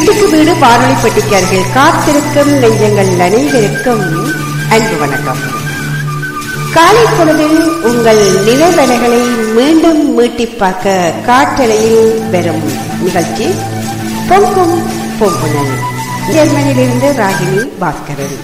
வீட்டுக்கு வீடு வானொலி பட்டிக்கார்கள் காத்திருக்கும் நெஞ்சங்கள் அனைவருக்கும் அன்பு வணக்கம். காலை பொழுதில் உங்கள் நிலவலைகளை மீண்டும் மீட்டி பார்க்க காற்றலையில் பெறும் நிகழ்ச்சி பொங்கும் பொங்குணல் ஜெர்மனியிலிருந்து ராகினி பாஸ்கரன்.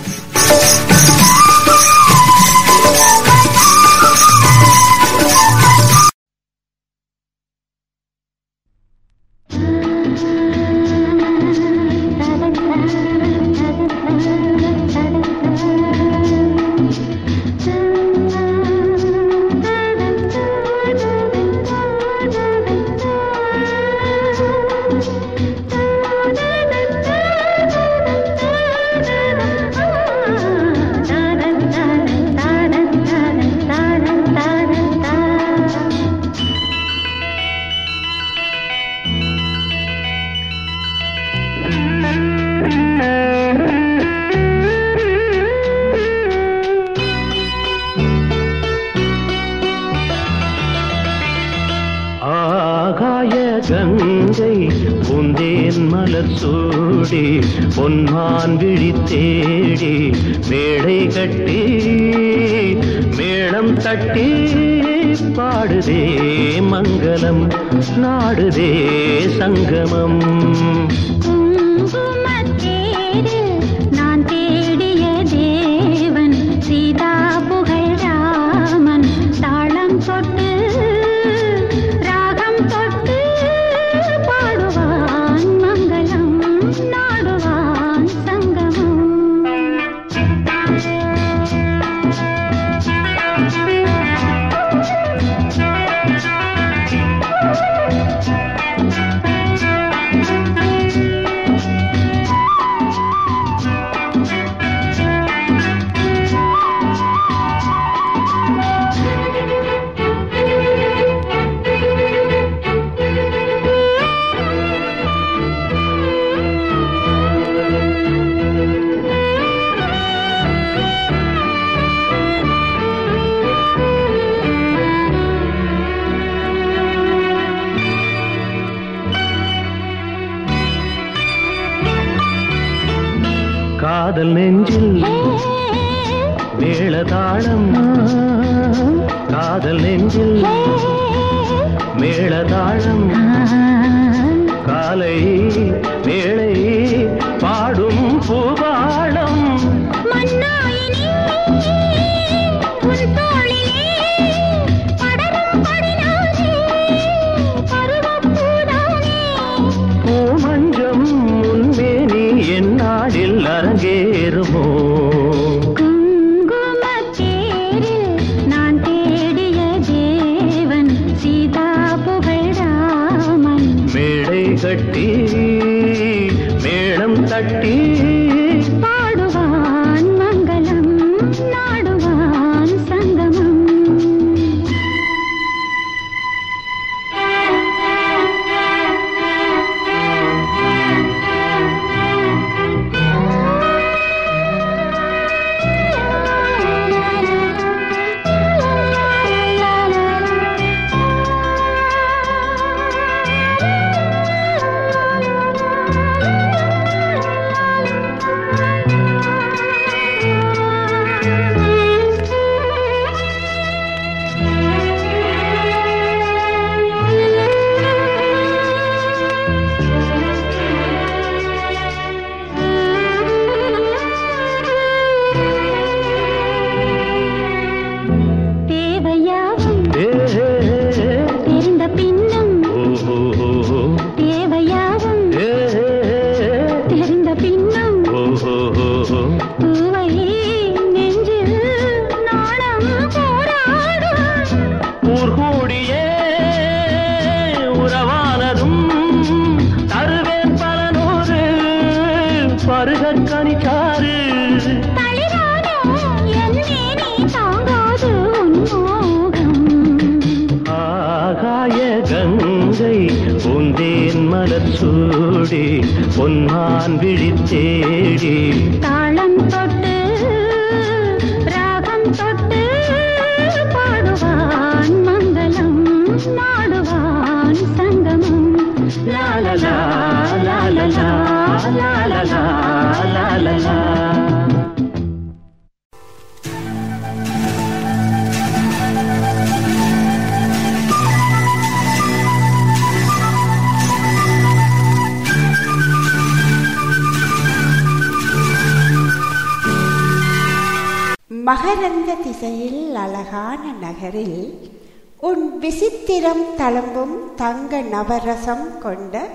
விசித்திரம் தளம்பும் தங்க நவரசம் கொண்ட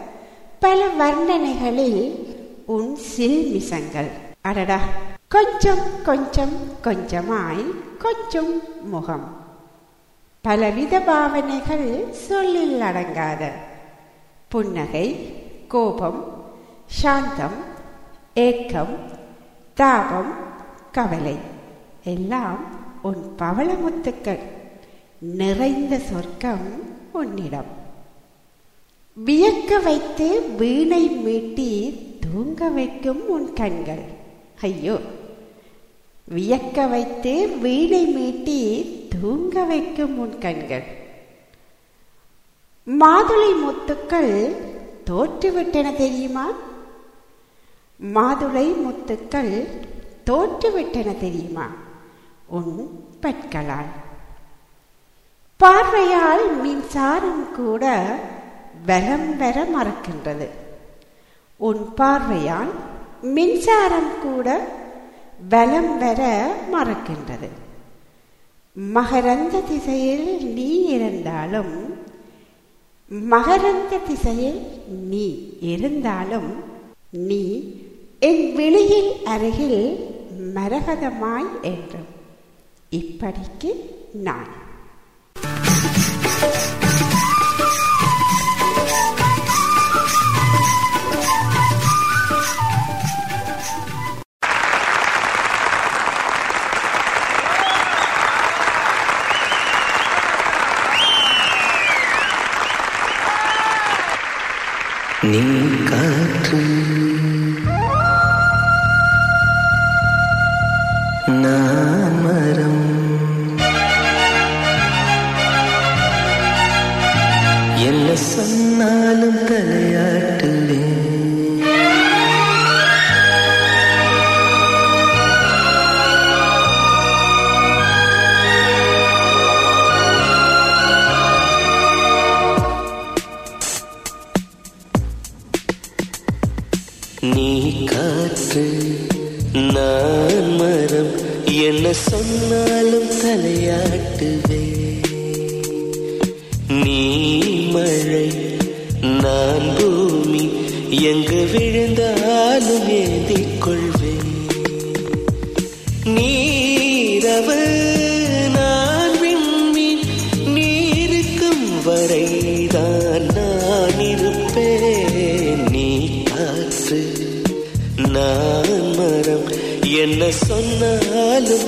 பல வர்ணனைகளில் உன் சில்மிசங்கள். அடடா. கொஞ்சம் கொஞ்சம் கொஞ்சமாய் கொஞ்சம் முகம். பலவித பாவனைகள் சொல்லில் அடங்காத. புன்னகை கோபம் சாந்தம் ஏக்கம் தாபம் கவலை. எல்லாம் உன் பவளமுத்துக்கள். நிறைந்த சொர்க்கம் உன்னிடம். வியக்க வைத்து வீணை மீட்டி தூங்க வைக்கும் உன் கண்கள். ஐயோ. வியக்க வைத்து வீணை மீட்டி தூங்க வைக்கும் உன் கண்கள். மாதுளை முத்துக்கள் தோற்றுவிட்டன தெரியுமா? மாதுளை முத்துக்கள் தோற்றுவிட்டன தெரியுமா? உன் பற்களால் பார்வையால் மின்சாரம் கூட பலம் வர மறக்கின்றது. உன் பார்வையால் மின்சாரம் கூட பலம் வர மறக்கின்றது. மகரந்த திசையில் நீ இருந்தாலும் மகரந்த திசையில் நீ இருந்தாலும் நீ என் வெளியில் அருகில் மரகதமாய் என்றும். இப்படிக்கு நான். 人間？என்ன சொன்னாலும்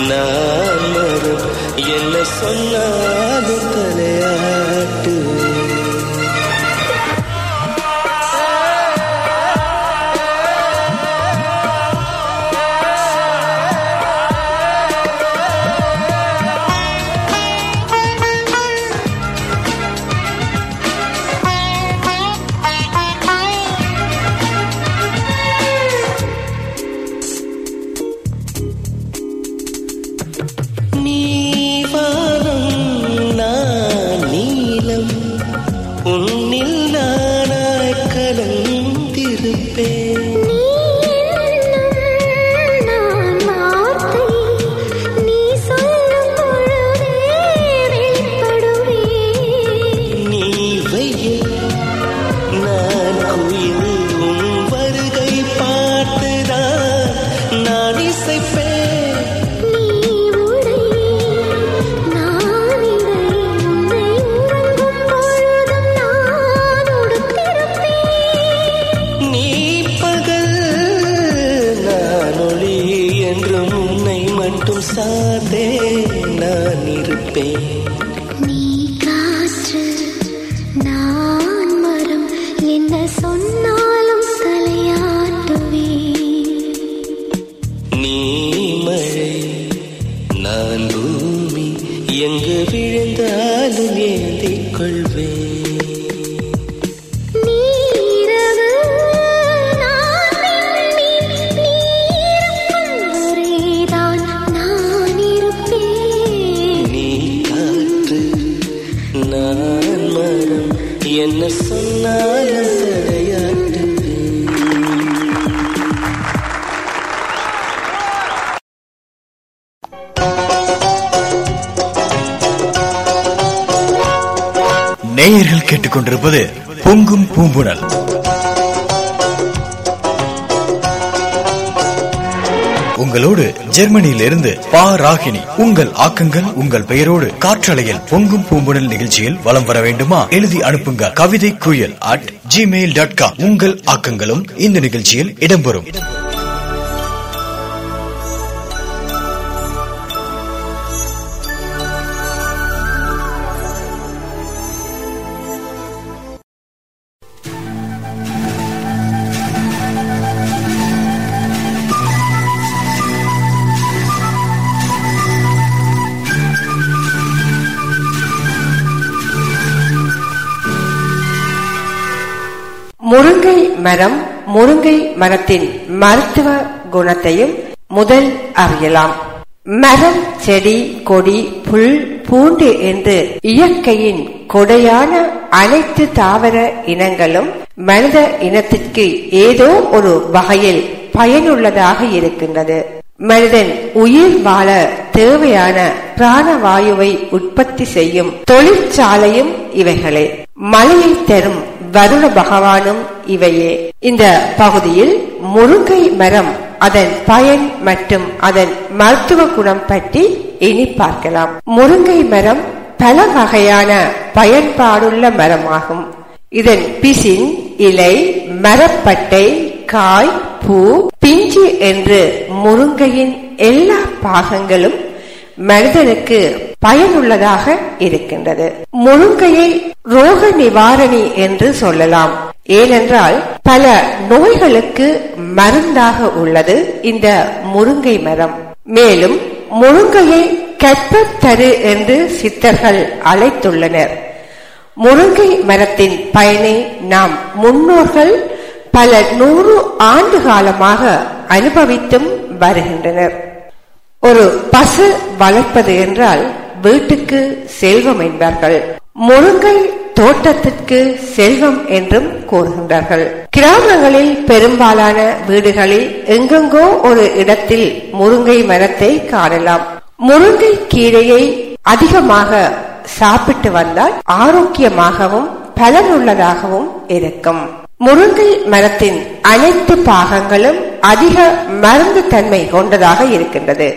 நான் மரம் என்ன சொன்னாலும் தலையாட்டு. நேயர்கள் கேட்டுக்கொண்டிருப்பது பொங்கும் பூம்புணல் உங்களோடு ஜெர்மனியிலிருந்து பா ராகினி. உங்கள் ஆக்கங்கள் உங்கள் பெயரோடு காற்றலையில் பொங்கும் பூம்புணல் நிகழ்ச்சியில் வலம் வர வேண்டுமா? எழுதி அனுப்புங்க கவிதை குயல் அட் ஜிமெயில் டாட் காம் உங்கள் ஆக்கங்களும் இந்த நிகழ்ச்சியில் இடம்பெறும். மரம் முருங்கை மரத்தின் மருத்துவ குணத்தையும் முதல் அறியலாம். மரம் செடி கொடி புல் பூண்டு என்று இயற்கையின் கொடையான அனைத்து தாவர இனங்களும் மனித இனத்திற்கு ஏதோ ஒரு வகையில் பயனுள்ளதாக இருக்கின்றது. மனிதன் உயிர் வாழ தேவையான பிராணவாயுவை உற்பத்தி செய்யும் தொழிற்சாலையும் இவைகளே. மலையை தரும் வருண பகவானும் இவையே. இந்த பகுதியில் முருங்கை மரம் அதன் பயன் மற்றும் அதன் மருத்துவ குணம் பற்றி இனி பார்க்கலாம். முருங்கை மரம் பல வகையான பயன்பாடுள்ள மரமாகும். இதன் பிசின் இலை மரப்பட்டை காய் பூ பிஞ்சு என்று முருங்கையின் எல்லா பாகங்களும் மனிதனுக்கு பயனுள்ளதாக இருக்கின்றது. முழுங்கையை ரோக நிவாரணி என்று சொல்லலாம். ஏனென்றால் பல நோய்களுக்கு மருந்தாக உள்ளது இந்த முருங்கை மரம். மேலும் முருங்கையை கற்பத்தரு என்று சித்தர்கள் அழைத்துள்ளனர். முருங்கை மரத்தின் பயனை நாம் முன்னோர்கள் பல நூறு ஆண்டு காலமாக அனுபவித்தும் வருகின்றனர். ஒரு பசு வளர்ப்பது என்றால் வீட்டுக்கு செல்வம் என்பார்கள். முருங்கை தோட்டத்திற்கு செல்வம் என்றும் கூறுகின்றார்கள். கிராமங்களில் பெரும்பாலான வீடுகளில் எங்கெங்கோ ஒரு இடத்தில் முருங்கை மரத்தை காணலாம். முருங்கை கீரையை அதிகமாக சாப்பிட்டு வந்தால் ஆரோக்கியமாகவும் பலனுள்ளதாகவும் இருக்கும். முருங்கை மரத்தின் அனைத்து பாகங்களும் அதிக மருந்து தன்மை கொண்டதாக இருக்கின்றது.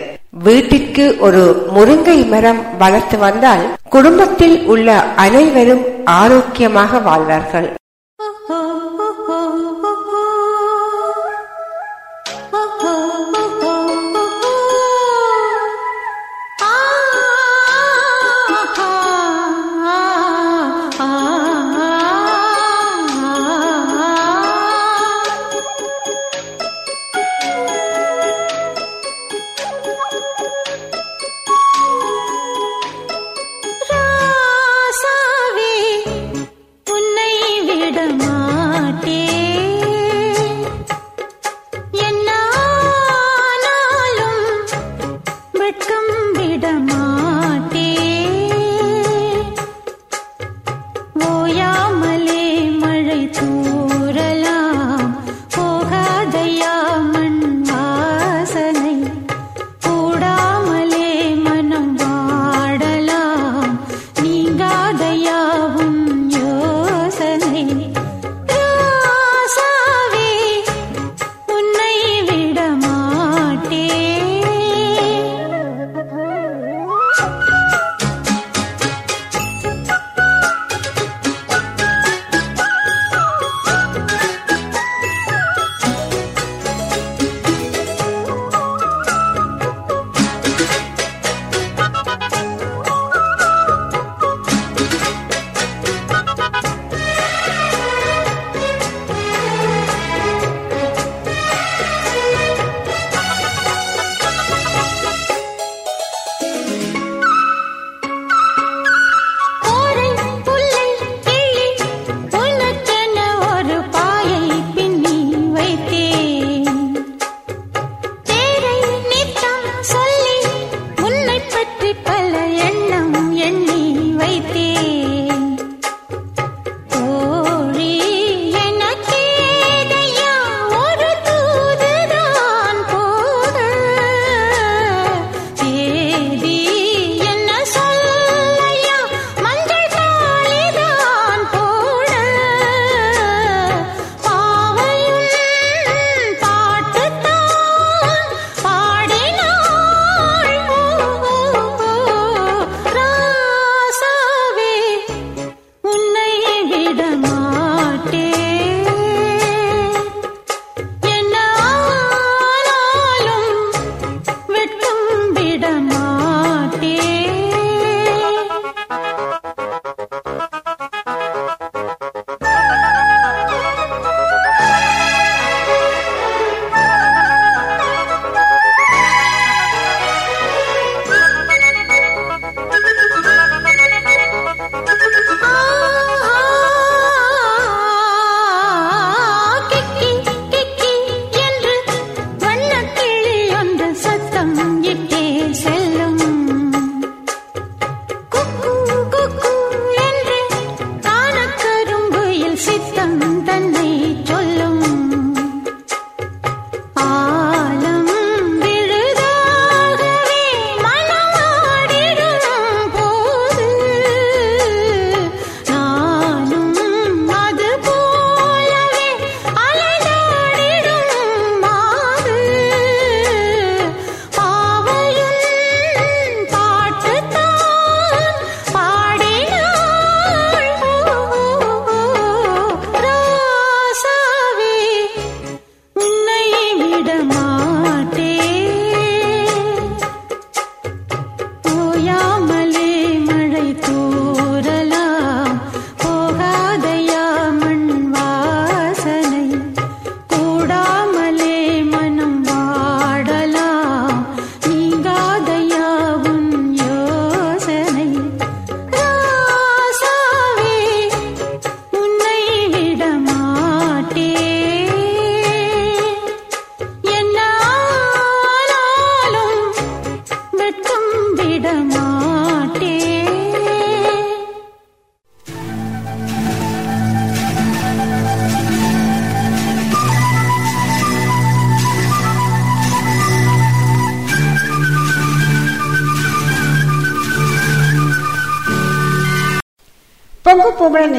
வீட்டிற்கு ஒரு முருங்கை மரம் வளர்த்து வந்தால் குடும்பத்தில் உள்ள அனைவரும் ஆரோக்கியமாக வாழ்வார்கள்.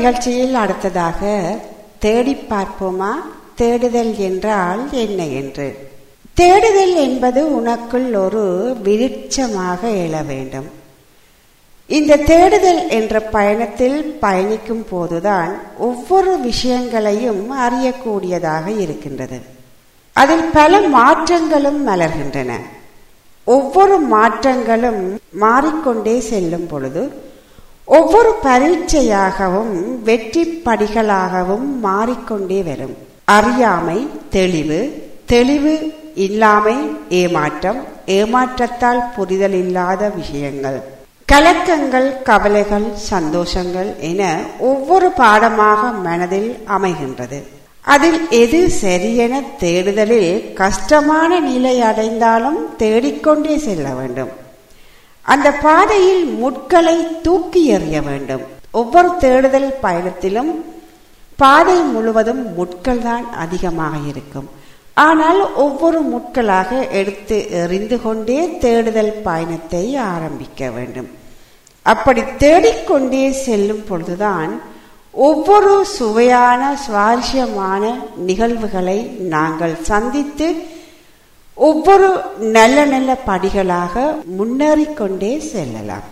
நிகழ்ச்சியில் அடுத்ததாக தேடி பார்ப்போமா? தேடுதல் என்றால் என்ன என்று? தேடுதல் என்பது உனக்குள் ஒரு விருட்சமாக எழ வேண்டும். இந்த தேடுதல் என்ற பயணத்தில் பயணிக்கும் போதுதான் ஒவ்வொரு விஷயங்களையும் அறியக்கூடியதாக இருக்கின்றது. அதில் பல மாற்றங்களும் மலர்கின்றன. ஒவ்வொரு மாற்றங்களும் மாறிக்கொண்டே செல்லும் பொழுது ஒவ்வொரு பரீட்சையாகவும் வெற்றி படிகளாகவும் மாறிக்கொண்டே வரும். அறியாமை தெளிவு தெளிவு இல்லாமை ஏமாற்றம் ஏமாற்றத்தால் புரிதல் இல்லாத விஷயங்கள். கலக்கங்கள் கவலைகள் சந்தோஷங்கள் என ஒவ்வொரு பாடமாக மனதில் அமைகின்றது. அதில் எது சரியென தேடுதலில் கஷ்டமான நிலை அடைந்தாலும் தேடிக்கொண்டே செல்ல வேண்டும். அந்த பாதையில் முட்களை தூக்கி எறிய வேண்டும். ஒவ்வொரு தேடுதல் பயணத்திலும் பாதை முழுவதும் முட்கள் தான் அதிகமாக இருக்கும். ஆனால் ஒவ்வொரு முட்களாக எடுத்து எறிந்து கொண்டே தேடுதல் பயணத்தை ஆரம்பிக்க வேண்டும். அப்படி தேடிக்கொண்டே செல்லும் பொழுதுதான் ஒவ்வொரு சுவையான சுவாரஸ்யமான நிகழ்வுகளை நாங்கள் சந்தித்து ஒவ்வொரு நல்ல நல்ல படிகளாக முன்னேறிக்கொண்டே செல்லலாம்.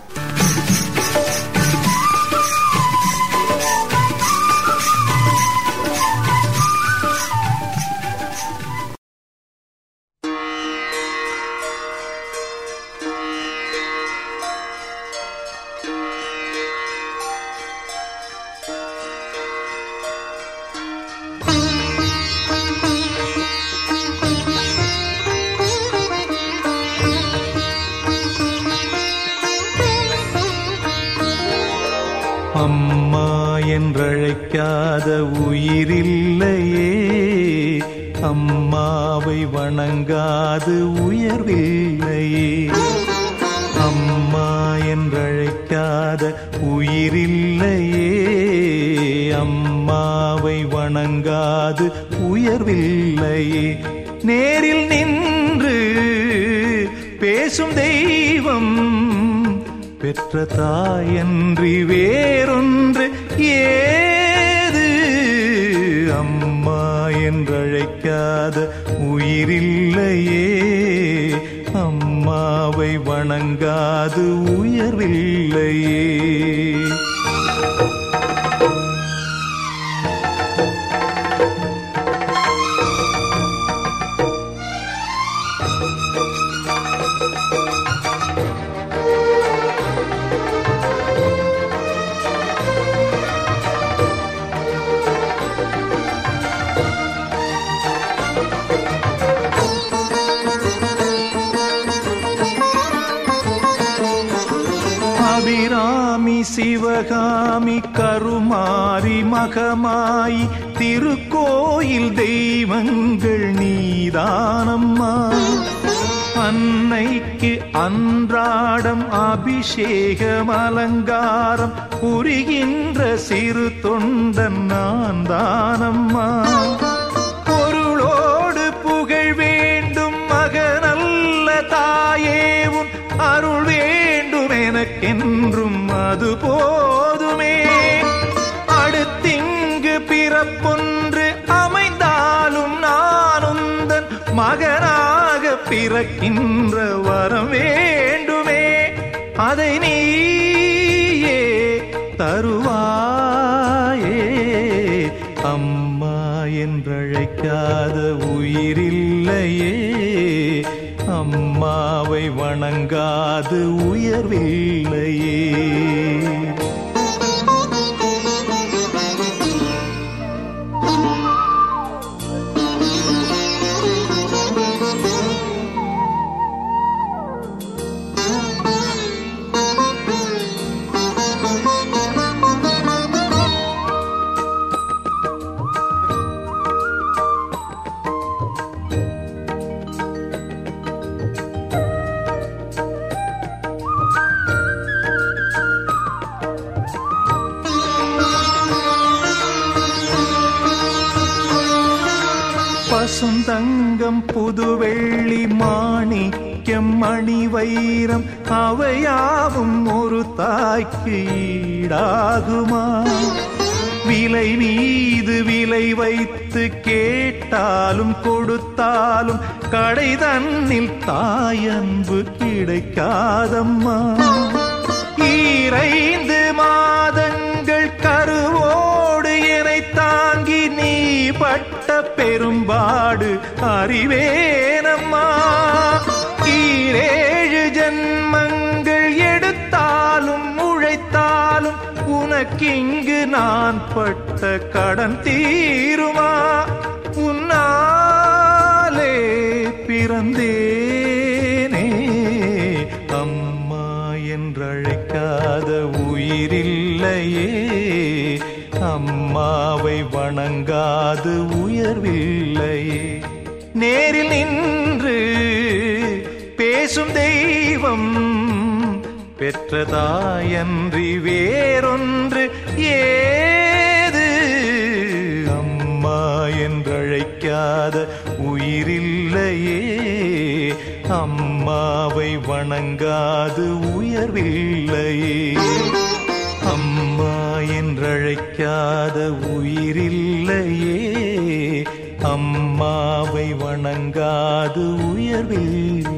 அம்மாவை வணங்காது உயர்வில்லையே. சிவகாமி கருமாரி மகமாய் திருக்கோயில் தெய்வங்கள் நீதானம்மா. அன்னைக்கு அன்றாடம் அபிஷேகம் அலங்காரம் புரிகின்ற சிறு தொண்டன் நான் தானம்மா பொருளோடு புகழ் வேண்டும் மகனல்ல தாயே உன் அருள் வேண்டும் எனக்கென்றும் அது போதுமே. அடுத்திங்கு பிறப்பொன்று அமைந்தாலும் நானுந்தன் மகனாக பிறக்கின்ற வரம் வேண்டுமே. அதை நீயே தருவாயே. அம்மா என்றழைக்காத உயிரி அம்மாவை வணங்காது உயர்வில்லையே வைரம் அவையாவும் ஒரு தாய்க்கு ஈடாகுமா? விலை மீது விலை வைத்து கேட்டாலும் கொடுத்தாலும் கடை தன்னில் தாயன்பு கிடைக்காதம்மா. ஈரைந்து மாதங்கள் கருவோடு என்னை தாங்கி நீ பட்ட பெரும்பாடு அறிவேனம்மா. ஈரே ஜென்மங்கள் எடுத்தாலும் உழைத்தாலும் உனக்கிங்கு நான் பட்ட கடன் தீருமா? உன்னாலே பிறந்தேனே. அம்மா என்றழைக்காத உயிரில்லையே. அம்மாவை வணங்காது உயர்வில்லையே. நேரில் நின்று பேசும் தெய்வம் பெற்றதாயன்றி வேறொன்று ஏது? அம்மா என்றழைக்காத உயிரில்லையே. அம்மாவை வணங்காது உயர்வில்லையே. அம்மா என்றழைக்காத உயிரில்லையே. அம்மாவை வணங்காது உயர்வில்லை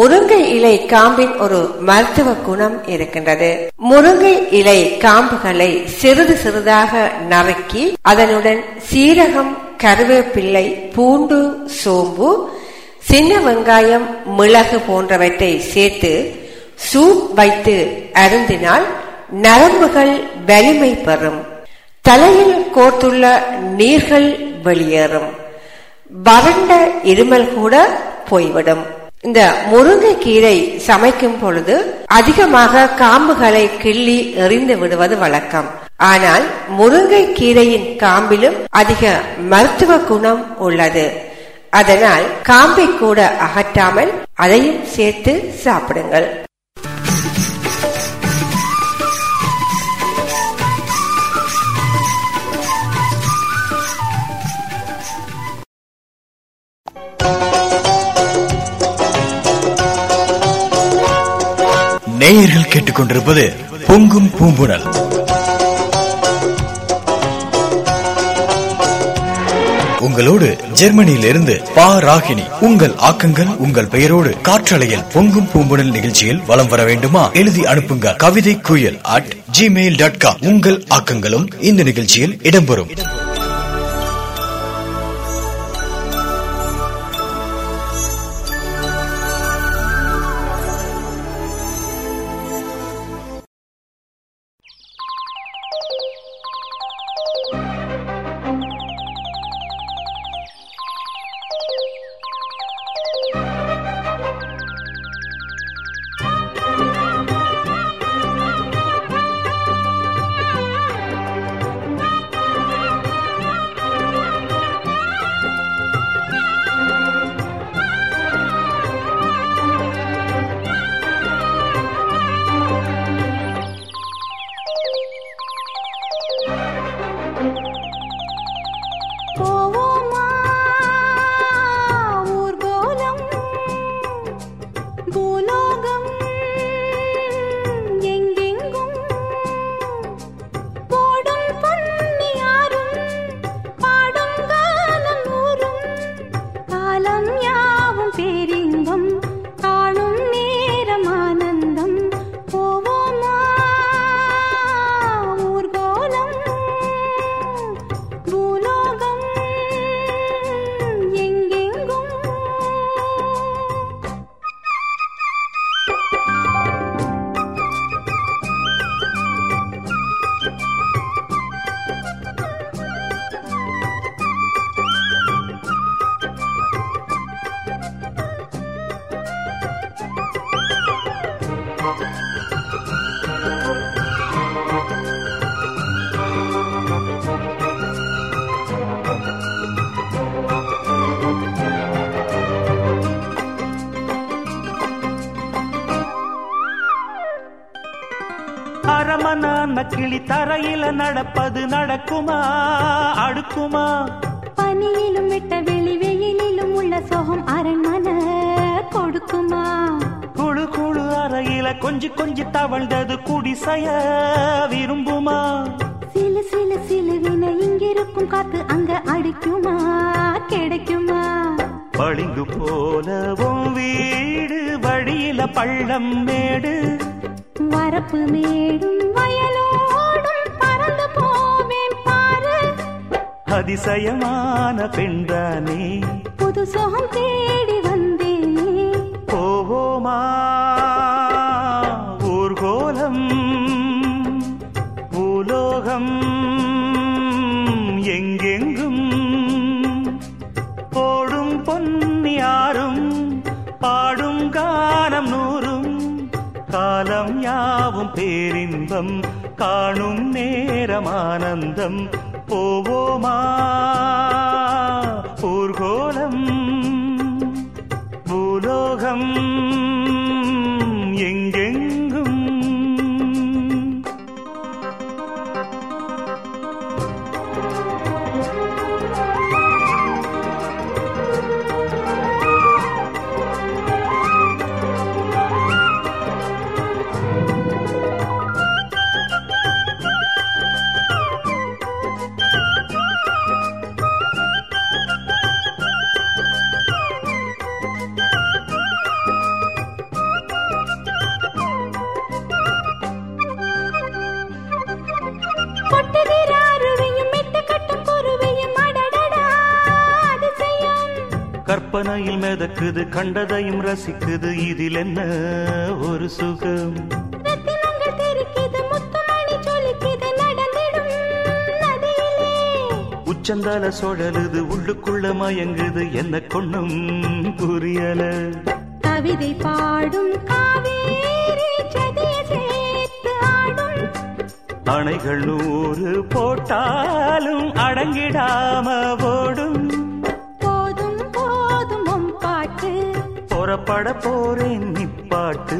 முருங்கை இலை காம்பின் ஒரு மருத்துவ குணம் இருக்கின்றது. முருங்கை இலை காம்புகளை சிறிது சிறிதாக நறுக்கி அதனுடன் சீரகம் கருவேப்பிள்ளை பூண்டு சோம்பு சின்ன வெங்காயம் மிளகு போன்றவற்றை சேர்த்து சூப் வைத்து அருந்தினால் நரம்புகள் வலிமை பெறும். தலையில் கோர்த்துள்ள நீர்கள் வெளியேறும். வறண்ட இருமல் கூட போய்விடும். இந்த முருங்கைக்கீரை சமைக்கும் பொழுது அதிகமாக காம்புகளை கிள்ளி எறிந்து விடுவது வழக்கம். ஆனால் முருங்கை கீரையின் காம்பிலும் அதிக மருத்துவ குணம் உள்ளது. அதனால் காம்பை கூட அகற்றாமல் அதையும் சேர்த்து சாப்பிடுங்கள். நேயர்கள் கேட்டுக்கொண்டிருப்பது பொங்கும் பூம்புணல் உங்களோடு ஜெர்மனியிலிருந்து பா ராகினி. உங்கள் ஆக்கங்கள் உங்கள் பெயரோடு காற்றலையில் பொங்கும் பூம்புணல் நிகழ்ச்சியில் வலம் வர வேண்டுமா? எழுதி அனுப்புங்க கவிதை குயல் அட் ஜிமெயில் டாட் காம் உங்கள் ஆக்கங்களும் இந்த நிகழ்ச்சியில் இடம்பெறும். பள்ளம் மேடு. வரப்பு மேடும் வயலோடும் பறந்து போவேன் பாரு. அதிசயமான பெண்தானே. புது சோகம் தேடி வந்தேனே. போவோமா? ஊர்கோலம் பூலோகம் எங்கெங்கும் பேரின்பம் காணும் நேரம் ஆனந்தம் போவோமா? கண்டதையும் ரசிக்குது இதில் என்ன ஒரு சுகம்? உச்சந்தால சுழலுது உள்ளுக்குள்ள மயங்குது என்ன கொண்ணும் புரியல. கவிதை பாடும் அணைகள் நூறு போட்டாலும் அடங்கிடாம ஓடும். புறப்பட போறேன் நிப்பாட்டு.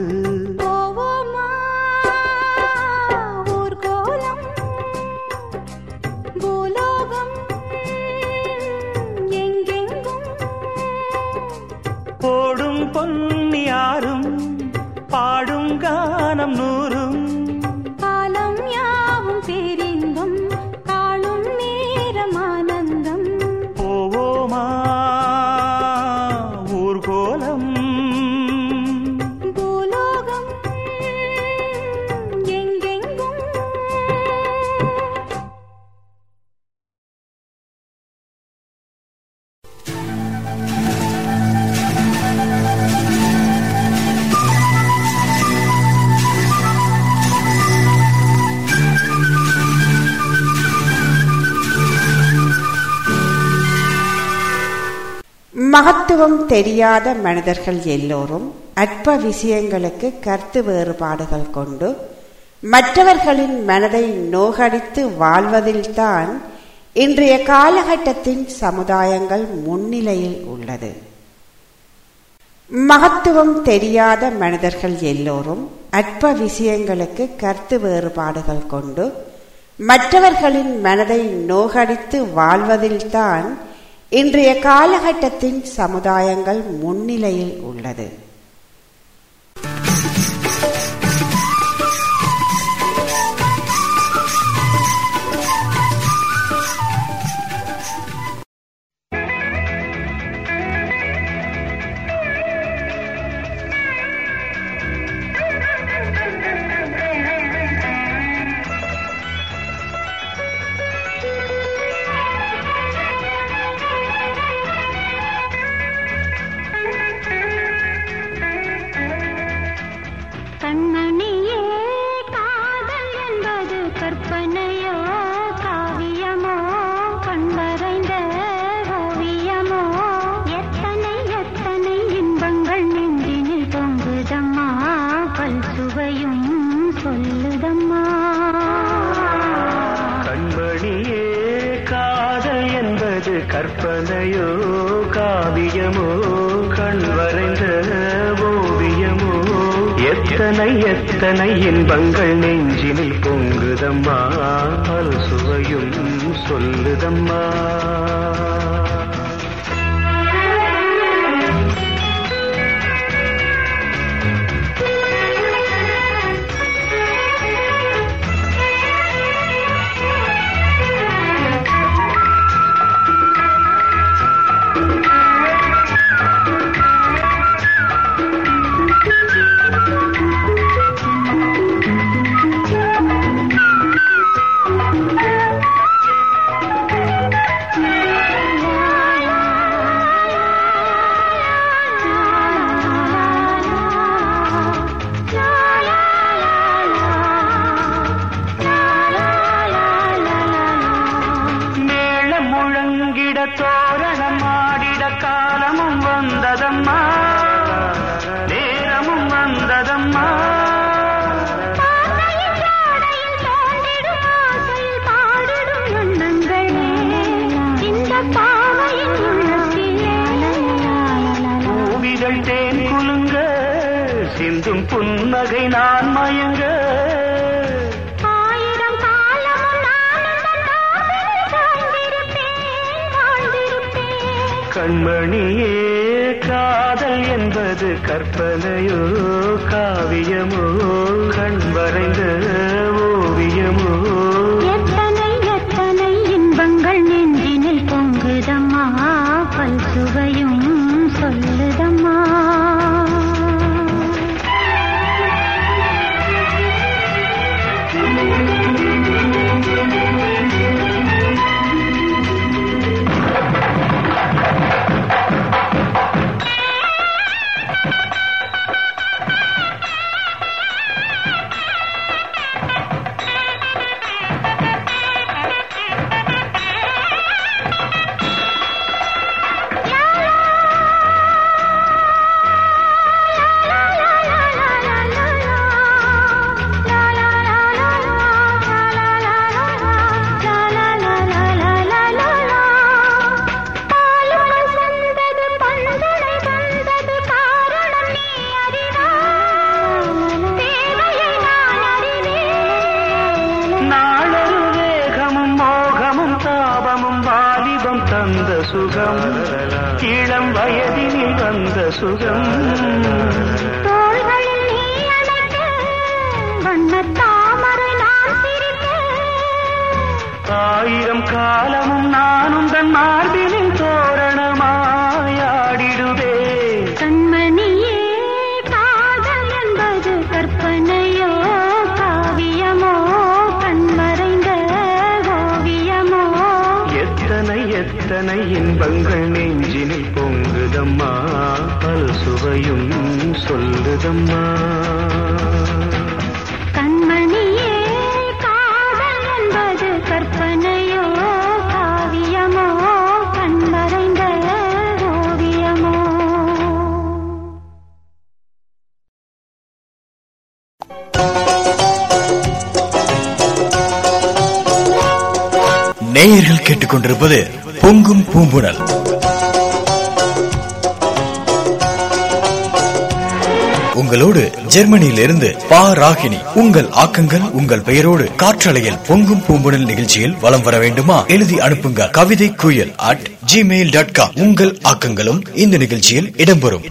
தத்துவம் தெரியாத மனிதர்கள் எல்லோரும் அற்ப விஷயங்களுக்கு கருத்து வேறுபாடுகள் கொண்டு மற்றவர்களின் மனதை நோகடித்து வாழ்வதில்தான் இன்றைய காலகட்டத்தின் சமுதாயங்கள் முன்னிலையில் உள்ளது. மகத்துவம் தெரியாத மனிதர்கள் எல்லோரும் அற்ப விஷயங்களுக்கு கருத்து வேறுபாடுகள் கொண்டு மற்றவர்களின் மனதை நோகடித்து வாழ்வதில்தான் இன்றைய காலகட்டத்தின் சமுதாயங்கள் முன்னிலையில் உள்ளது. எத்தனை எத்தனை இன்பங்கள் நெஞ்சினில் பொங்குதம்மா? பல் சுவையும் சொல்லுதம்மா. ஜெர்மனியிலிருந்து பா ராகினி உங்கள் ஆக்கங்கள் உங்கள் பெயரோடு காற்றலையில் பொங்கும் பூம்புணல் நிகழ்ச்சியில் வலம் வர வேண்டுமா? எழுதி அனுப்புங்க கவிதை குயல் அட் ஜிமெயில் டாட் காம் உங்கள் ஆக்கங்களும் இந்த நிகழ்ச்சியில் இடம்பெறும்.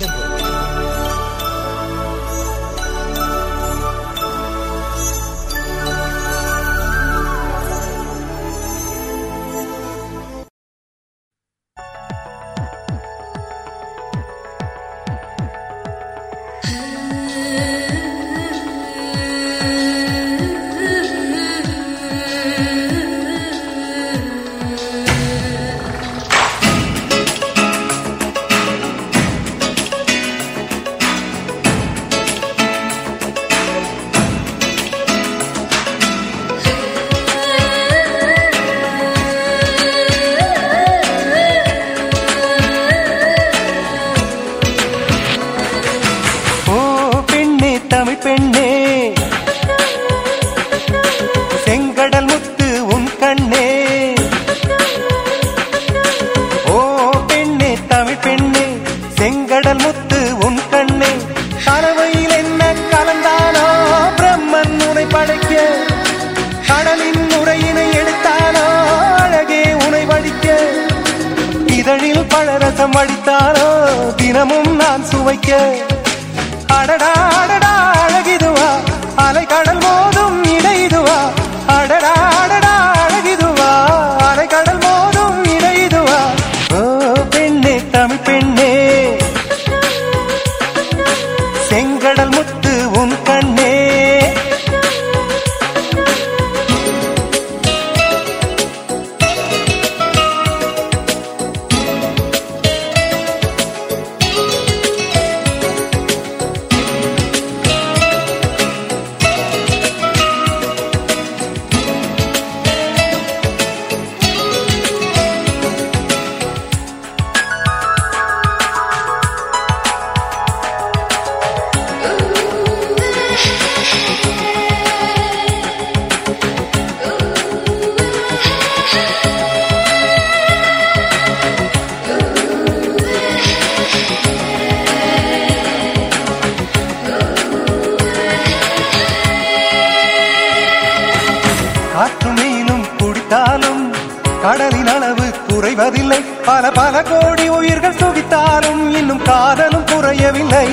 குறைவதில்லை பல பல கோடி உயிர்கள் துடித்தாலும் இன்னும் காதலும் குறையவில்லை.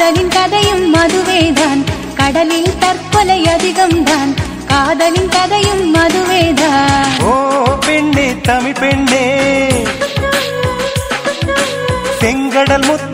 காதலின் கதையும் மதுவேதான். கடலில் தற்கொலை அதிகம்தான். காதலின் கதையும் மதுவேதான். ஓ பெண்ணே தமிழ் பெண்ணே. செங்கடல் முத்து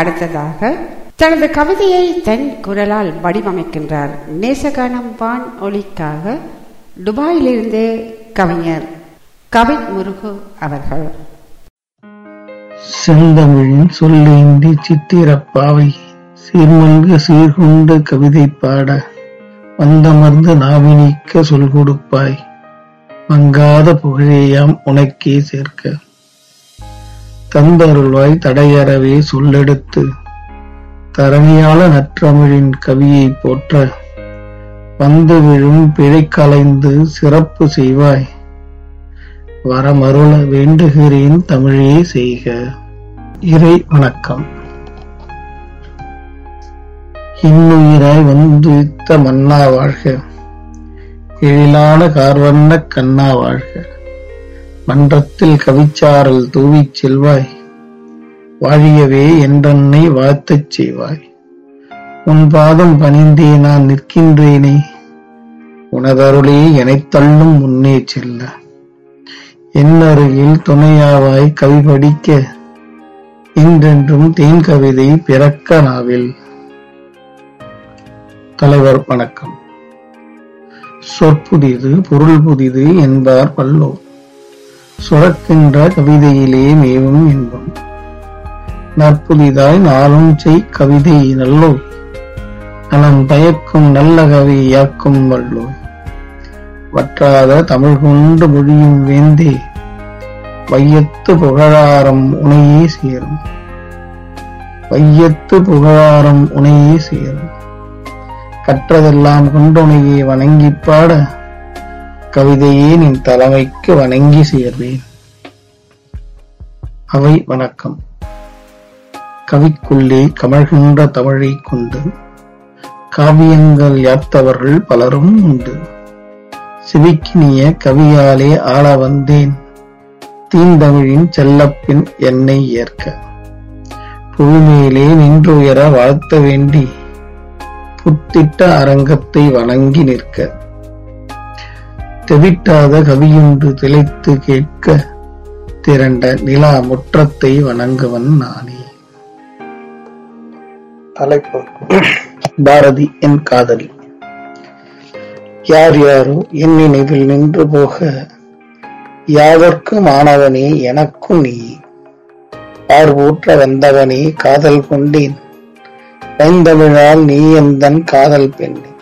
அடுத்ததாக தனது கவிதையை தன் குரலால் வடிவமைக்கின்றார். நேசகானம் வான் ஒளிக்காக துபாயிலிருந்து கவிஞர் கவின் முருகு அவர்கள். செந்தமிழின் சொல்லேந்தி சித்திரப்பாவை சீர்மல்க சீர்குண்டு கவிதை பாட வந்தமர்ந்து நாவினிக்க சொல் கொடுப்பாய். மங்காத புகழேயாம் உனக்கே சேர்க்க. தந்தருள்வாய் தடையறவே சொல்லெடுத்து தரணியாள நற்றமிழின் கவியை போற்ற வந்து விழும் பிழை கலைந்து சிறப்பு செய்வாய். வரமருள வேண்டுகிறேன் தமிழே செய்க. இறை வணக்கம். இன்னுயிராய் வந்துவித்த மன்னா வாழ்க. எழிலான கார்வண்ண கண்ணா வாழ்க. மன்றத்தில் கவிச்சாரல் தூவிச் செல்வாய். வாழியவே என்றன்னை வாழ்த்தச் செய்வாய். உன் பாதம் பணிந்தே நான் நிற்கின்றேனே. உனதருளே எனத் தள்ளும் முன்னே செல்ல. என் அருகில் துணையாவாய் கவி படிக்க. என்றென்றும் தேன் கவிதை பிறக்க நாவில். தலைவர் வணக்கம். சொற்புதிது பொருள் புதிது என்பார் பல்லோ சுரக்கின்ற கவிதையிலே மேவும் இன்பம். நற்புதிதாய் நாளும் செய் கவிதை நல்லோ. நலம் பயக்கும் நல்ல கவி யாக்கும் வல்லோ. வற்றாத தமிழ் கொண்டு மொழியும் வேந்தே. வையத்து புகழாரம் உனையே சேரும். வையத்து புகழாரம் உனையே சேரும். கற்றதெல்லாம் கொண்டுனையே வணங்கிப் பாட. கவிதையே நின் தலைமைக்கு வணங்கி சேர்வேன். அவை வணக்கம். கவிக்குள்ளே கமழ்கின்ற தமிழை கொண்டு காவியங்கள் யாத்தவர்கள் பலரும் உண்டு. சிவிக்கினிய கவியாலே ஆள வந்தேன். தீந்தமிழின் செல்லப்பின் என்னை ஏற்க. புவிமேலே நின்றுயர வாழ்த்த வேண்டி. புத்திட்ட அரங்கத்தை வணங்கி நிற்க. தெவிட்டாத கவியுண்டு திளைத்து கேட்க திரண்ட நிலா முற்றத்தை வணங்குவன் நானே. தலைப்பு. பாரதி என் காதலி. யார் யாரோ என் நினைவில் நின்று போக யாவர்க்கும் ஆனவனே எனக்கும் நீ. பார்வூற்ற வந்தவனே காதல் கொண்டேன். பைந்தமிழால் நீ எந்தன் காதல் பெண்ணே.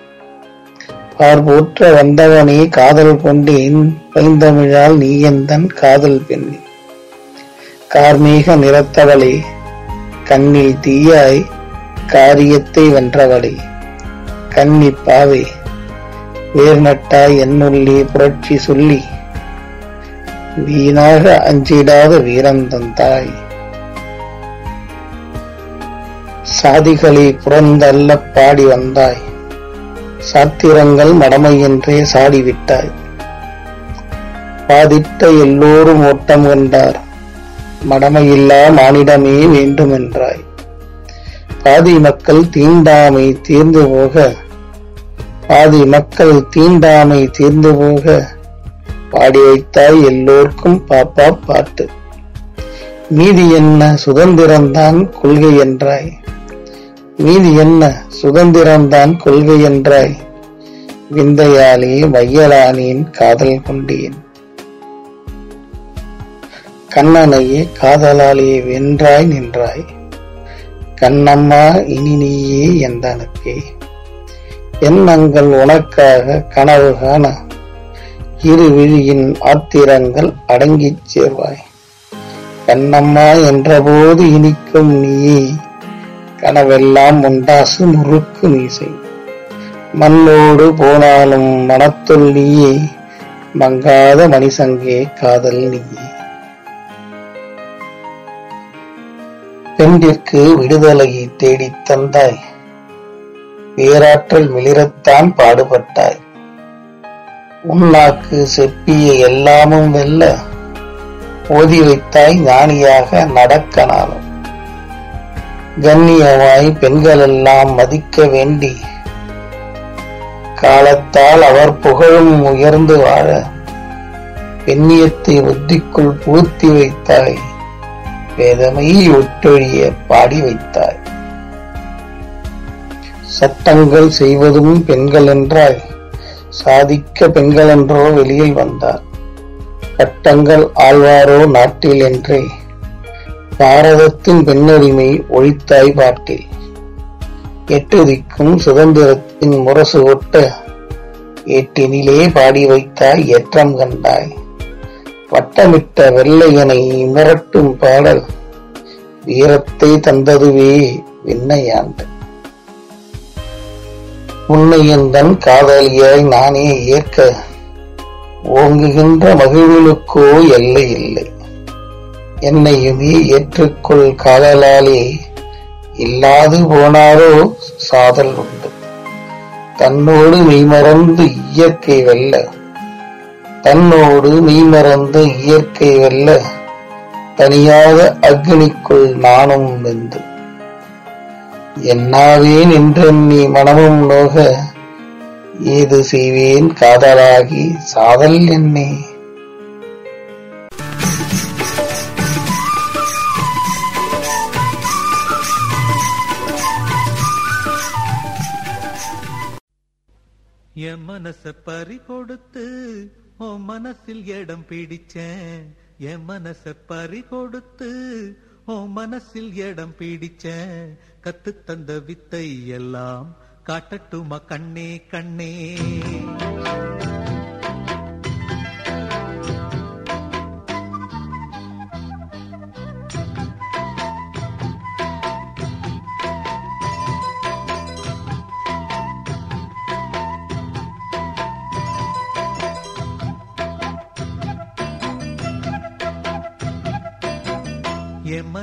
பார்வூற்ற வந்தவனே காதல் கொண்டேன் பைந்தமிழால் நீ எந்தன் காதல் பெண்ணே. கார்மேக நிறத்தவளே கண்ணில் தீயாய் காரியத்தை வென்றவளே. கண்ணி பாவே வேர் நட்டாய் என்னுள்ளே புரட்சி சொல்லி வீணாக அஞ்சிடாத வீரம் தந்தாய் சாதிகளை புறந்தள்ள பாடி வந்தாய் சாத்திரங்கள் மடமையென்றே சாடிவிட்டாய். பாதிட்ட எல்லோரும் ஓட்டம் கண்டார். மடமையில்லா மானிடமே வேண்டுமென்றாய். பாதி மக்கள் தீண்டாமை தீர்ந்து போக பாதி மக்கள் தீண்டாமை தீர்ந்து போக பாடி வைத்தாய் எல்லோருக்கும் பாப்பா பாட்டு. மீதி என்ன சுதந்திரம்தான் கொள்கை என்றாய். மீதி என்ன? சுதந்திரம்தான் கொள்கை என்றாய். விந்தையாலே வையலானியின் காதல் கொண்டேன். கண்ணனையே காதலாலே வென்றாய் நின்றாய். கண்ணம்மா இனி நீயே எந்தனுக்கே எண்ணங்கள் உனக்காக கனவு காண. இரு விழியின் ஆத்திரங்கள் அடங்கிச் சேர்வாய். கண்ணம்மா என்றபோது இனிக்கும் நீயே. கனவெல்லாம் உண்டாசு முறுக்கு மீசை. மண்ணோடு போனாலும் மனத்துள் நீயே மங்காத மணிசங்கே காதல் நீயே. பெண்டிற்கு விடுதலையை தேடித் தந்தாய். பேராற்றல் மிளிரத்தான் பாடுபட்டாய். உன்னாக்கு செப்பிய எல்லாமும் வெல்ல ஓதி வைத்தாய் ஞானியாக நடக்கனாலும். கண்ணியமாய் பெண்களெல்லாம் மதிக்க வேண்டி காலத்தால் அவர் புகழும் உயர்ந்து வாழ பெண்ணியத்தை புத்திக்குள் பூத்தி வைத்தாய். வேதமையை ஒட்டொழிய பாடி வைத்தாய். சட்டங்கள் செய்வதும் பெண்கள் என்றாய் சாதிக்க பெண்கள் என்றோ வெளியில் வந்தார். சட்டங்கள் ஆழ்வாரோ நாட்டில் என்றே பாரதத்தின் பெண்ணுரிமை ஒழித்தாய் பாட்டில் எட்டு திக்கும் சுதந்திரத்தின் முரசு ஒட்ட ஏட்டினிலே பாடி வைத்தாய் ஏற்றம் கண்டாய். வட்டமிட்ட வெள்ளையனை மிரட்டும் பாடல் வீரத்தை தந்ததுவே விண்ணையாண்டு. உன்னையந்தன் காதலியாய் நானே ஏற்க ஓங்குகின்ற மகிழ்வுகளுக்கோ எல்லை இல்லை. என்னையுமே ஏற்றுக்கொள் காதலாலே. இல்லாது போனாரோ சாதல் உண்டு. தன்னோடு மெய்மறந்து இயற்கை வெல்ல. தன்னோடு மெய்மறந்து இயற்கை வெல்ல. தனியாத அக்னிக்குள் நானும் வெந்து என்னாவேன் நீ மனமும் நோக. ஏது செய்வேன் காதலாகி சாதல் என்னே. மனச பறி கொடுத்து உன் மனசில் இடம் பிடிச்சேன். என் மனச பறி கொடுத்து உன் மனசில் இடம் பிடிச்சேன். கத்து தந்த வித்தை எல்லாம் காட்டட்டுமா கண்ணே கண்ணே?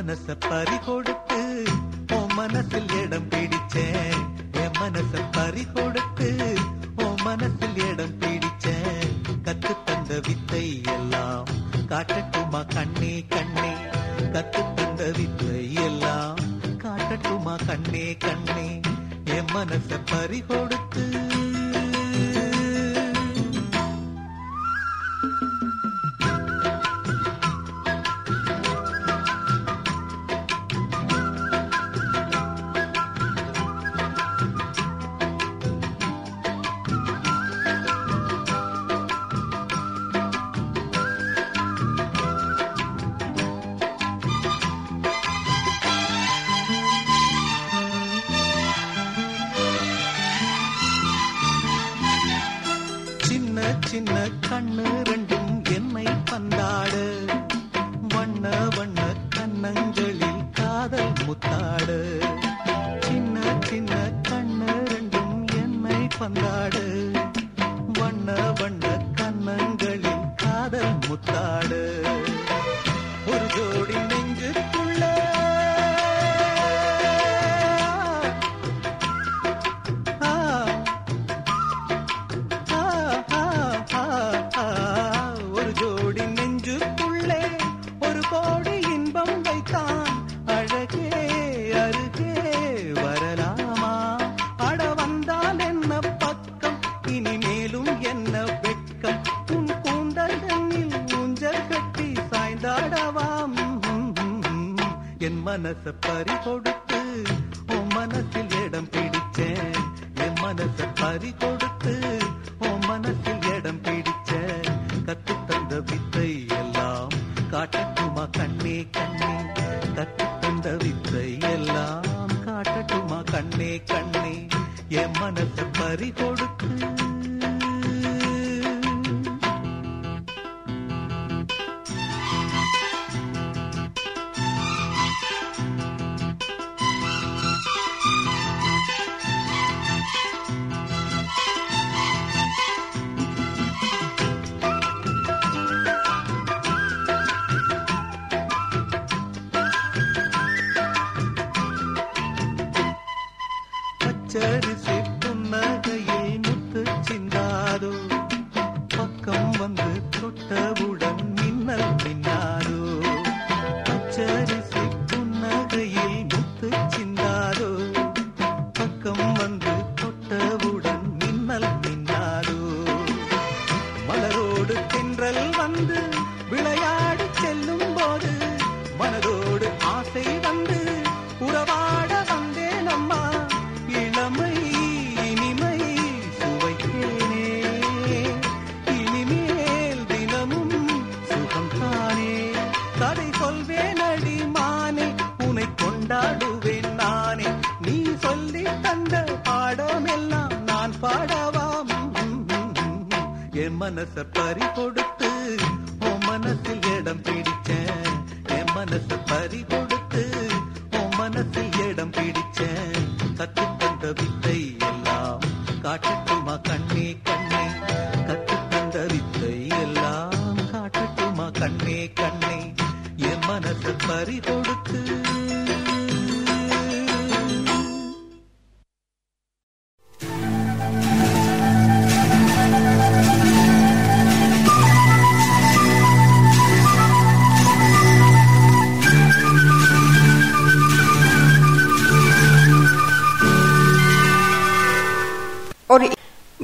மனச பறி கொடுத்து உன் மனசில் இடம் பிடிச்சேன். என் மனச பறி கொடுத்து மனச பறி கொடுத்து உன் மனசில் இடம் பிடிச்சேன். என் மனச பறி கொடுத்து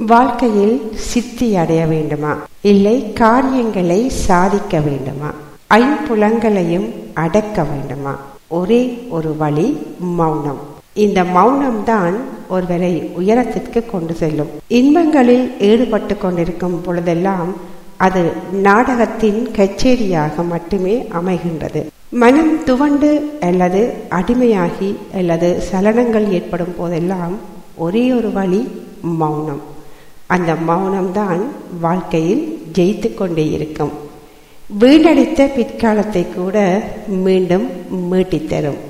வாழ்க்கையில் சித்தி அடைய வேண்டுமா? இல்லை காரியங்களை சாதிக்க வேண்டுமா? ஐம்புலங்களையும் அடக்க வேண்டுமா? ஒரே ஒரு வழி மௌனம். இந்த மௌனம்தான் ஒருவரை உயரத்திற்கு கொண்டு செல்லும். இன்பங்களில் ஈடுபட்டு கொண்டிருக்கும் பொழுதெல்லாம் அது நாடகத்தின் கச்சேரியாக மட்டுமே அமைகின்றது. மனம் துவண்டு அல்லது அடிமையாகி அல்லது சலனங்கள் ஏற்படும் போதெல்லாம் ஒரே ஒரு வழி மௌனம். அந்த மௌனம்தான் வாழ்க்கையில் ஜெயித்து கொண்டே இருக்கும். வீணடித்த பிற்காலத்தை கூட மீண்டும் மீட்டித்தரும்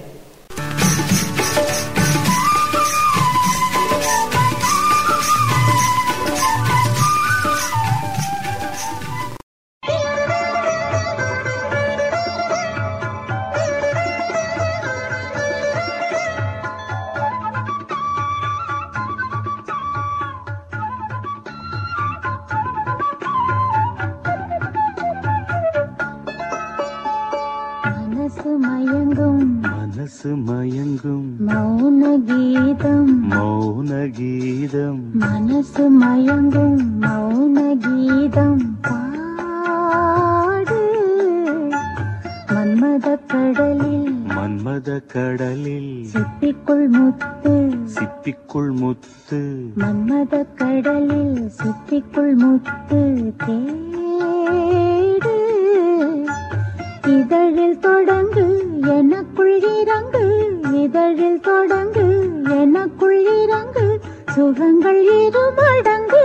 மடங்கு.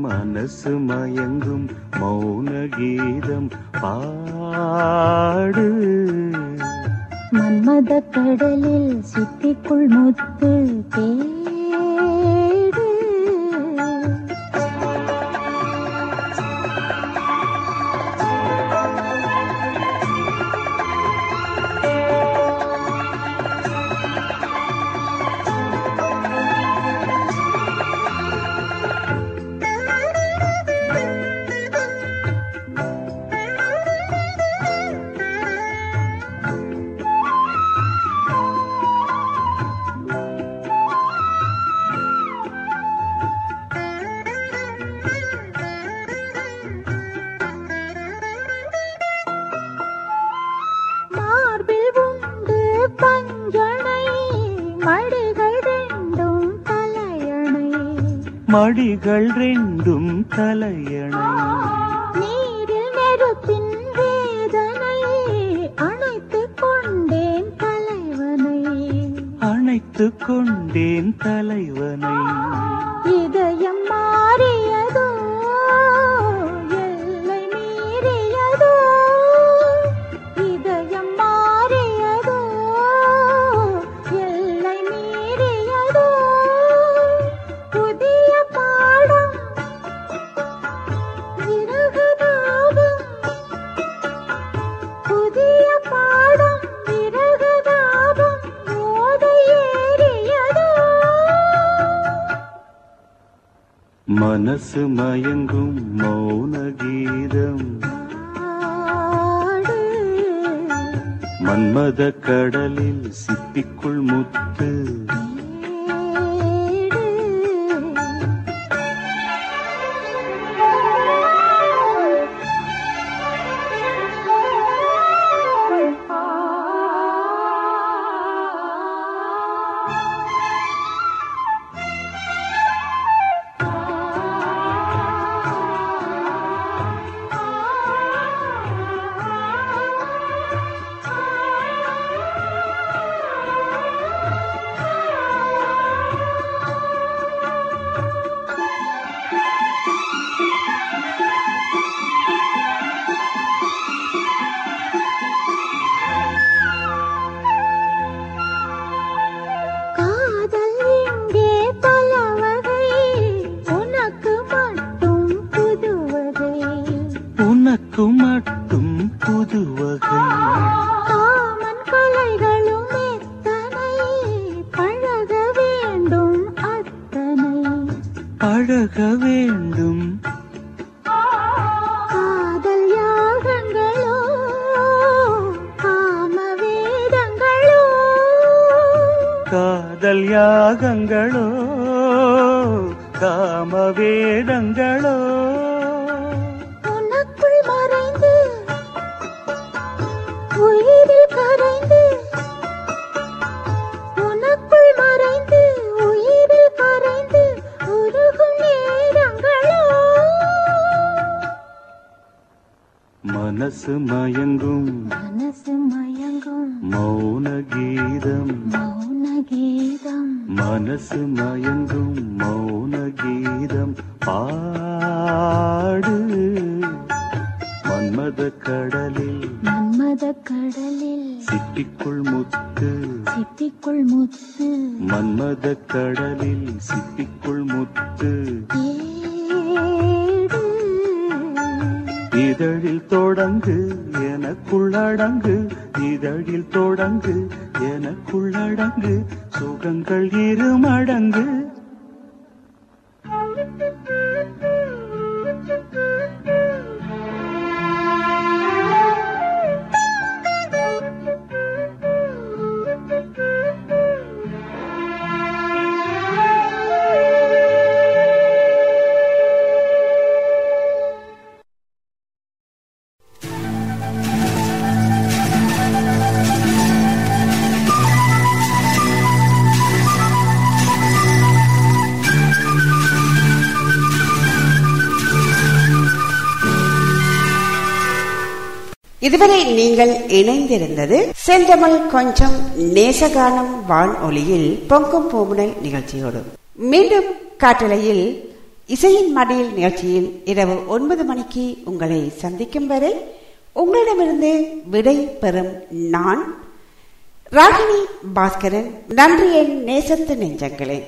மனசு மயங்கும் மௌன கீதம் பாடு. மன்மத கடலில் சித்திக்குள் முத்து தே கண்கள் ரெண்டும் தலைய இதழில் தொடங்கு எனக்குள்ளடங்கு இதழில் தொடங்கு எனக்குள்ளடங்கு சுகங்கள் இரு மடங்கு. இதுவரை நீங்கள் இணைந்திருந்தது செந்தமிழ் கொஞ்சம் நேசகானம் வான் ஒளியில் பொங்கும் பூமுனல் நிகழ்ச்சியோடு. மீண்டும் காட்டலையில் இசையின் மடியில் நிகழ்ச்சியில் இரவு ஒன்பது மணிக்கு உங்களை சந்திக்கும் வரை உங்களிடமிருந்து விடை பெறும் நான் ராகினி பாஸ்கரன். நன்றி என் நேசத்து நெஞ்சங்களே.